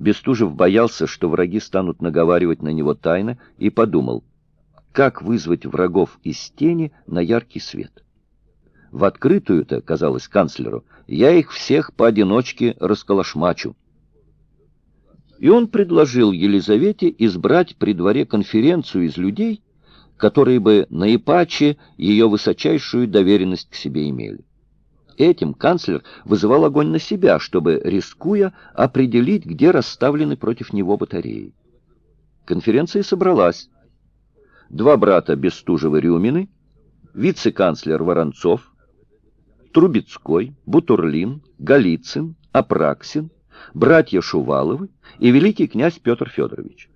Бестужев боялся, что враги станут наговаривать на него тайно, и подумал, как вызвать врагов из тени на яркий свет. В открытую-то, казалось канцлеру, я их всех поодиночке расколошмачу. И он предложил Елизавете избрать при дворе конференцию из людей, которые бы наипаче ее высочайшую доверенность к себе имели. Этим канцлер вызывал огонь на себя, чтобы, рискуя, определить, где расставлены против него батареи. Конференция собралась. Два брата Бестужева-Рюмины, вице-канцлер Воронцов, Трубецкой, Бутурлин, Голицын, Апраксин, братья Шуваловы и великий князь Петр Федорович.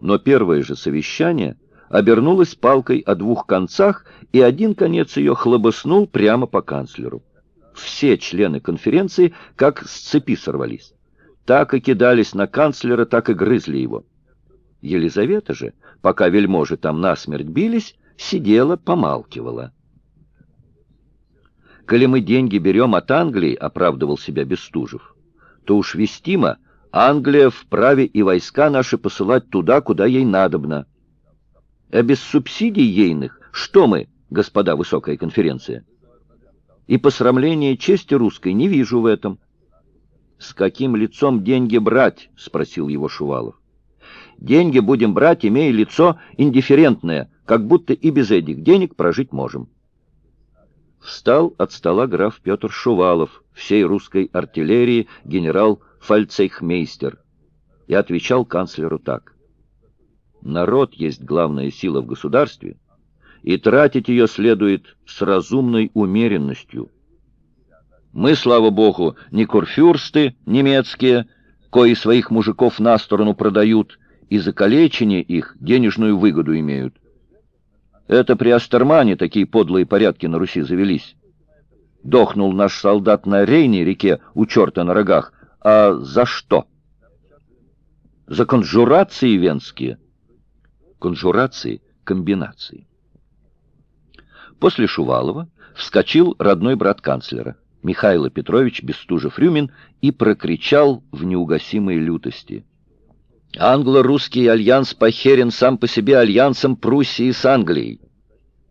Но первое же совещание обернулось палкой о двух концах, и один конец ее хлобыснул прямо по канцлеру все члены конференции как с цепи сорвались. Так и кидались на канцлера, так и грызли его. Елизавета же, пока вельможи там насмерть бились, сидела, помалкивала. «Коли мы деньги берем от Англии», — оправдывал себя Бестужев, «то уж вестимо, Англия вправе и войска наши посылать туда, куда ей надобно. А без субсидий ейных что мы, господа высокая конференция?» И посрамления чести русской не вижу в этом. — С каким лицом деньги брать? — спросил его Шувалов. — Деньги будем брать, имея лицо индифферентное, как будто и без этих денег прожить можем. Встал от стола граф Петр Шувалов, всей русской артиллерии генерал Фальцейхмейстер, и отвечал канцлеру так. Народ есть главная сила в государстве, и тратить ее следует с разумной умеренностью. Мы, слава богу, не курфюрсты немецкие, кои своих мужиков на сторону продают, и за калечение их денежную выгоду имеют. Это при Астермане такие подлые порядки на Руси завелись. Дохнул наш солдат на Рейне реке у черта на рогах. А за что? За конжурации венские. Конжурации — комбинации. После Шувалова вскочил родной брат канцлера, Михаил Петрович Бестужев-Рюмин, и прокричал в неугасимой лютости. «Англо-русский альянс похерен сам по себе альянсом Пруссии с Англией.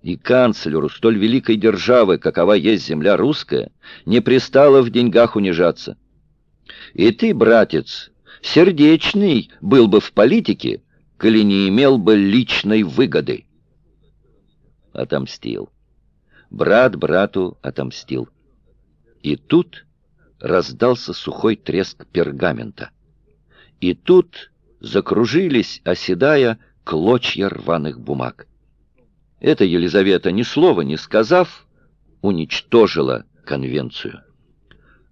И канцлеру столь великой державы, какова есть земля русская, не пристало в деньгах унижаться. И ты, братец, сердечный был бы в политике, коли не имел бы личной выгоды» отомстил. Брат брату отомстил. И тут раздался сухой треск пергамента. И тут закружились, оседая, клочья рваных бумаг. Эта Елизавета, ни слова не сказав, уничтожила конвенцию.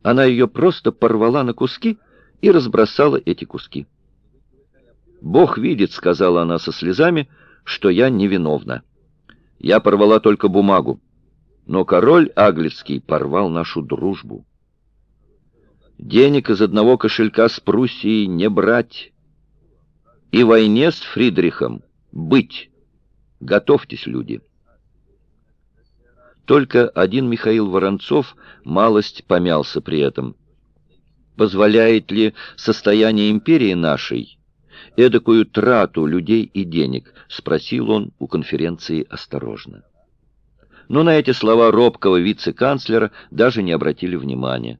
Она ее просто порвала на куски и разбросала эти куски. «Бог видит», — сказала она со слезами, — «что я невиновна». Я порвала только бумагу, но король Аглицкий порвал нашу дружбу. Денег из одного кошелька с Пруссией не брать. И войне с Фридрихом быть. Готовьтесь, люди. Только один Михаил Воронцов малость помялся при этом. Позволяет ли состояние империи нашей эдакую трату людей и денег?» — спросил он у конференции осторожно. Но на эти слова робкого вице-канцлера даже не обратили внимания.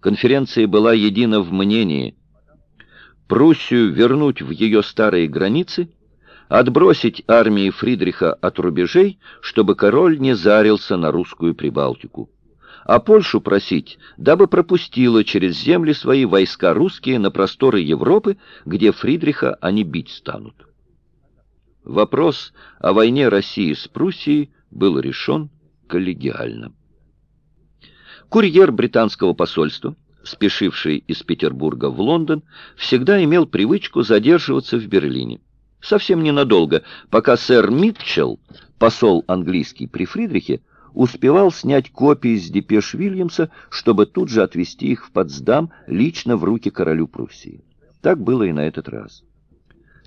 Конференция была едина в мнении. Пруссию вернуть в ее старые границы, отбросить армии Фридриха от рубежей, чтобы король не зарился на русскую Прибалтику а Польшу просить, дабы пропустила через земли свои войска русские на просторы Европы, где Фридриха они бить станут. Вопрос о войне России с Пруссией был решен коллегиально. Курьер британского посольства, спешивший из Петербурга в Лондон, всегда имел привычку задерживаться в Берлине. Совсем ненадолго, пока сэр Митчелл, посол английский при Фридрихе, успевал снять копии с депеш Вильямса, чтобы тут же отвезти их в Потсдам лично в руки королю Пруссии. Так было и на этот раз.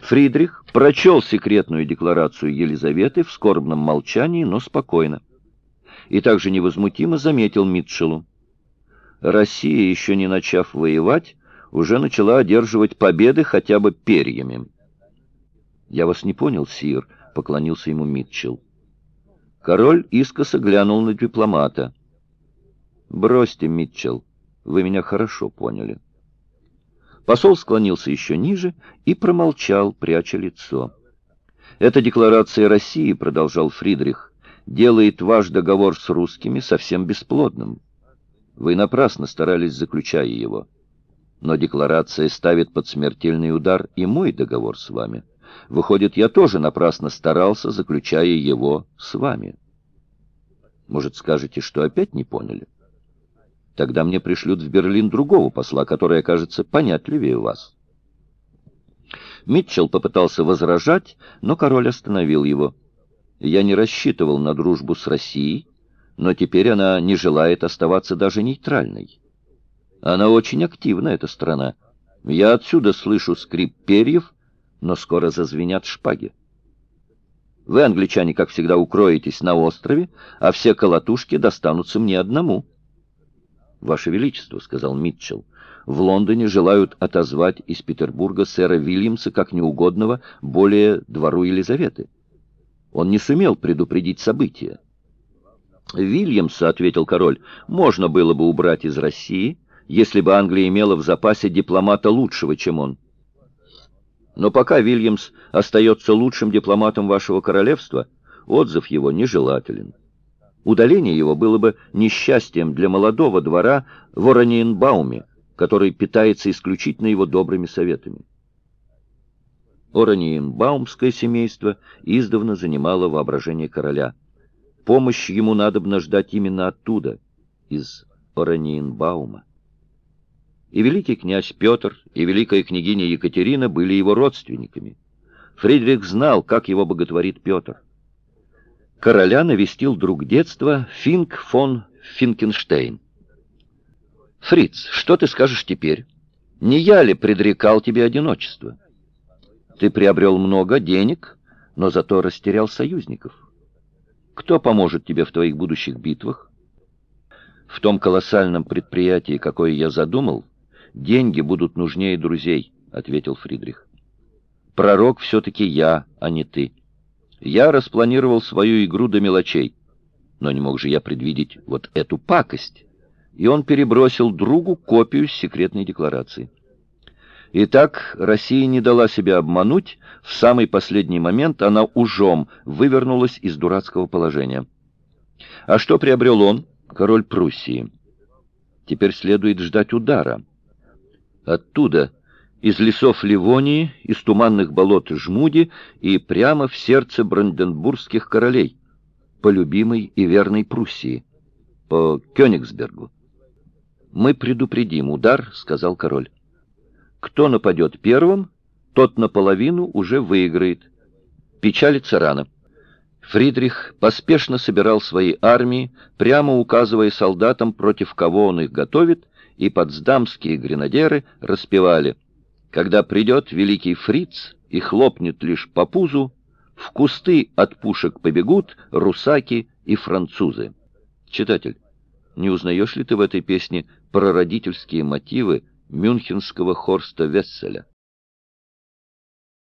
Фридрих прочел секретную декларацию Елизаветы в скорбном молчании, но спокойно. И также невозмутимо заметил Митчеллу. Россия, еще не начав воевать, уже начала одерживать победы хотя бы перьями. «Я вас не понял, сир», — поклонился ему Митчелл. Король искоса глянул на дипломата. «Бросьте, Митчелл, вы меня хорошо поняли». Посол склонился еще ниже и промолчал, пряча лицо. «Эта декларация России, — продолжал Фридрих, — делает ваш договор с русскими совсем бесплодным. Вы напрасно старались, заключая его. Но декларация ставит под смертельный удар и мой договор с вами». Выходит, я тоже напрасно старался, заключая его с вами. Может, скажете, что опять не поняли? Тогда мне пришлют в Берлин другого посла, который окажется понятливее вас. Митчелл попытался возражать, но король остановил его. Я не рассчитывал на дружбу с Россией, но теперь она не желает оставаться даже нейтральной. Она очень активна, эта страна. Я отсюда слышу скрип перьев, но скоро зазвенят шпаги. Вы, англичане, как всегда, укроетесь на острове, а все колотушки достанутся мне одному. «Ваше Величество», — сказал Митчелл, — «в Лондоне желают отозвать из Петербурга сэра Вильямса как неугодного более двору Елизаветы. Он не сумел предупредить события». «Вильямса», — ответил король, — «можно было бы убрать из России, если бы Англия имела в запасе дипломата лучшего, чем он. Но пока Вильямс остается лучшим дипломатом вашего королевства, отзыв его нежелателен. Удаление его было бы несчастьем для молодого двора в который питается исключительно его добрыми советами. Ораниенбаумское семейство издавна занимало воображение короля. Помощь ему надобно ждать именно оттуда, из Ораниенбаума. И великий князь Петр, и великая княгиня Екатерина были его родственниками. Фридрих знал, как его боготворит Петр. Короля навестил друг детства Финк фон Финкенштейн. «Фриц, что ты скажешь теперь? Не я ли предрекал тебе одиночество? Ты приобрел много денег, но зато растерял союзников. Кто поможет тебе в твоих будущих битвах? В том колоссальном предприятии, какое я задумал, деньги будут нужнее друзей», — ответил Фридрих. «Пророк все-таки я, а не ты. Я распланировал свою игру до мелочей, но не мог же я предвидеть вот эту пакость». И он перебросил другу копию секретной декларации. Итак, Россия не дала себя обмануть, в самый последний момент она ужом вывернулась из дурацкого положения. А что приобрел он, король Пруссии? Теперь следует ждать удара. Оттуда, из лесов Ливонии, из туманных болот Жмуди и прямо в сердце бранденбургских королей, по любимой и верной Пруссии, по Кёнигсбергу. «Мы предупредим удар», — сказал король. «Кто нападет первым, тот наполовину уже выиграет. Печалится рано». Фридрих поспешно собирал свои армии, прямо указывая солдатам, против кого он их готовит, и потсдамские гренадеры распевали «Когда придет великий фриц и хлопнет лишь по пузу, в кусты от пушек побегут русаки и французы». Читатель, не узнаешь ли ты в этой песне прародительские мотивы мюнхенского Хорста Весселя?